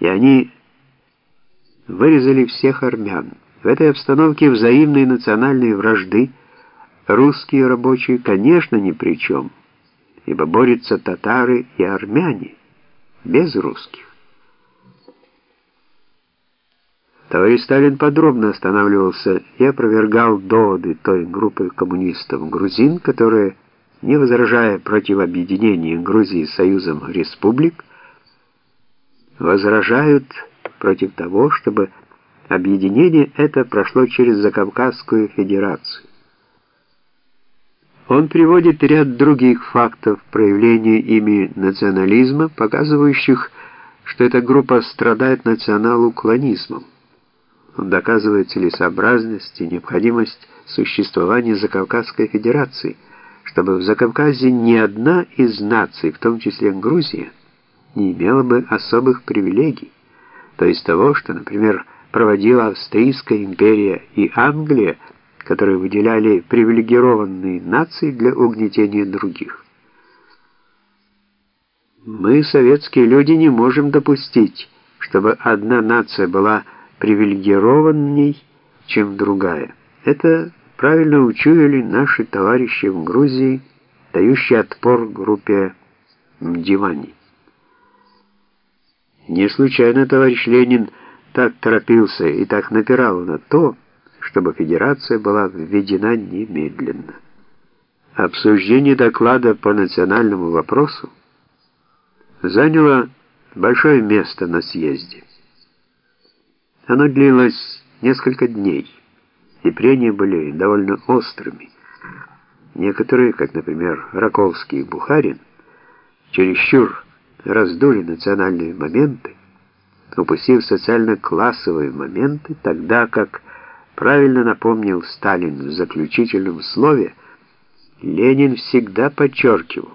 и они вырезали всех армян. В этой обстановке взаимной национальной вражды русские рабочие, конечно, ни при чем, ибо борются татары и армяне, без русских. Товарищ Сталин подробно останавливался и опровергал доводы той группы коммунистов-грузин, которые, не возражая против объединения Грузии союзом республик, возражают против того, чтобы объединение это прошло через Закавказскую Федерацию. Он приводит ряд других фактов проявления ими национализма, показывающих, что эта группа страдает национал-уклонизмом. Он доказывает целесообразность и необходимость существования Закавказской Федерации, чтобы в Закавказье ни одна из наций, в том числе Грузия, не имела бы особых привилегий, то есть того, что, например, проводила Австрийская империя и Англия, которые выделяли привилегированные нации для угнетения других. Мы, советские люди, не можем допустить, чтобы одна нация была привилегированней, чем другая. Это правильно учуяли наши товарищи в Грузии, дающие отпор группе Мдивани. Не случайно товарищ Ленин так торопился и так напирал на то, чтобы федерация была введена немедленно. Обсуждение доклада по национальному вопросу заняло большое место на съезде. Оно длилось несколько дней, и прения были довольно острыми. Некоторые, как, например, Раковский и Бухарин, чересчур раздули национальные моменты, упустив социально-классовые моменты, тогда как, правильно напомнил Сталин в заключительном слове, Ленин всегда подчеркивал,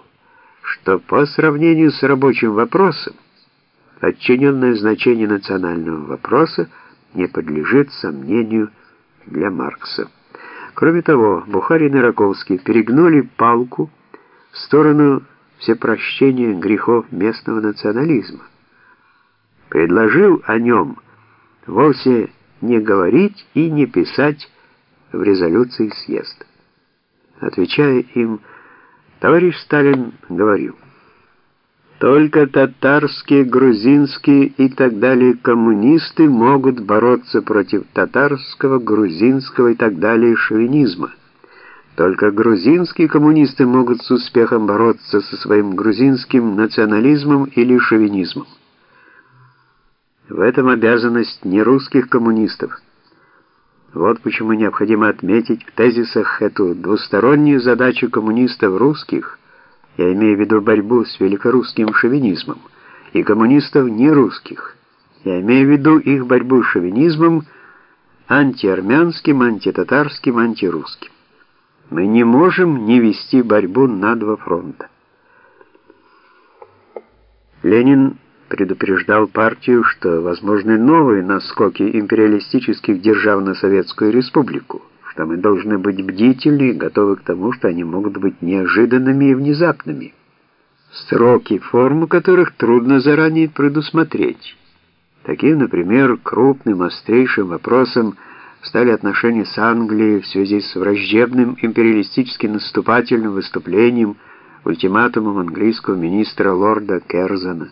что по сравнению с рабочим вопросом, подчиненное значение национального вопроса не подлежит сомнению для Маркса. Кроме того, Бухарин и Раковский перегнули палку в сторону всепрощения грехов местного национализма. Предложил о нем вовсе не говорить и не писать в резолюции съезда. Отвечая им, товарищ Сталин говорил, только татарские, грузинские и так далее коммунисты могут бороться против татарского, грузинского и так далее шовинизма. Только грузинские коммунисты могут с успехом бороться со своим грузинским национализмом или шовинизмом. В этом обязанность не русских коммунистов. Вот почему необходимо отметить в тезисах эту двустороннюю задачу коммунистов русских – я имею в виду борьбу с великорусским шовинизмом, и коммунистов не русских. Я имею в виду их борьбу с шовинизмом антиармянским, антитатарским, антирусским. Мы не можем не вести борьбу на два фронта. Ленин предупреждал партию, что возможны новые наскоки империалистических держав на Советскую Республику что мы должны быть бдительны и готовы к тому, что они могут быть неожиданными и внезапными. Сроки, форму которых трудно заранее предусмотреть. Таким, например, крупным, острейшим вопросом стали отношения с Англией в связи с враждебным империалистическим наступательным выступлением, ультиматумом английского министра лорда Керзона.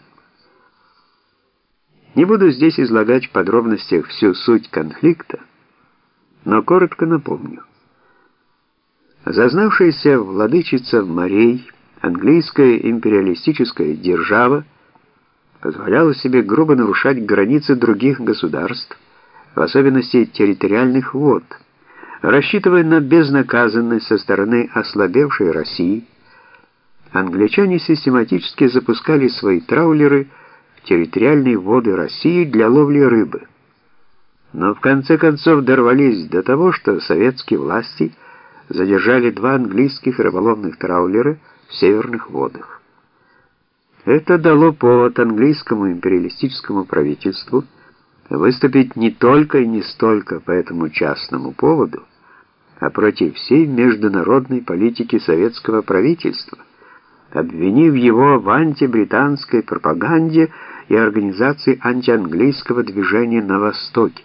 Не буду здесь излагать в подробностях всю суть конфликта, но коротко напомню. Зазнавшаяся владычица морей, английская империалистическая держава, позволяла себе грубо нарушать границы других государств, в особенности территориальных вод, рассчитывая на безнаказанность со стороны ослабевшей России, англичане систематически запускали свои траулеры в территориальные воды России для ловли рыбы но в конце концов дорвались до того, что советские власти задержали два английских рыболовных траулера в северных водах. Это дало повод английскому империалистическому правительству выступить не только и не столько по этому частному поводу, а против всей международной политики советского правительства, обвинив его в антибританской пропаганде и организации антианглийского движения на Востоке.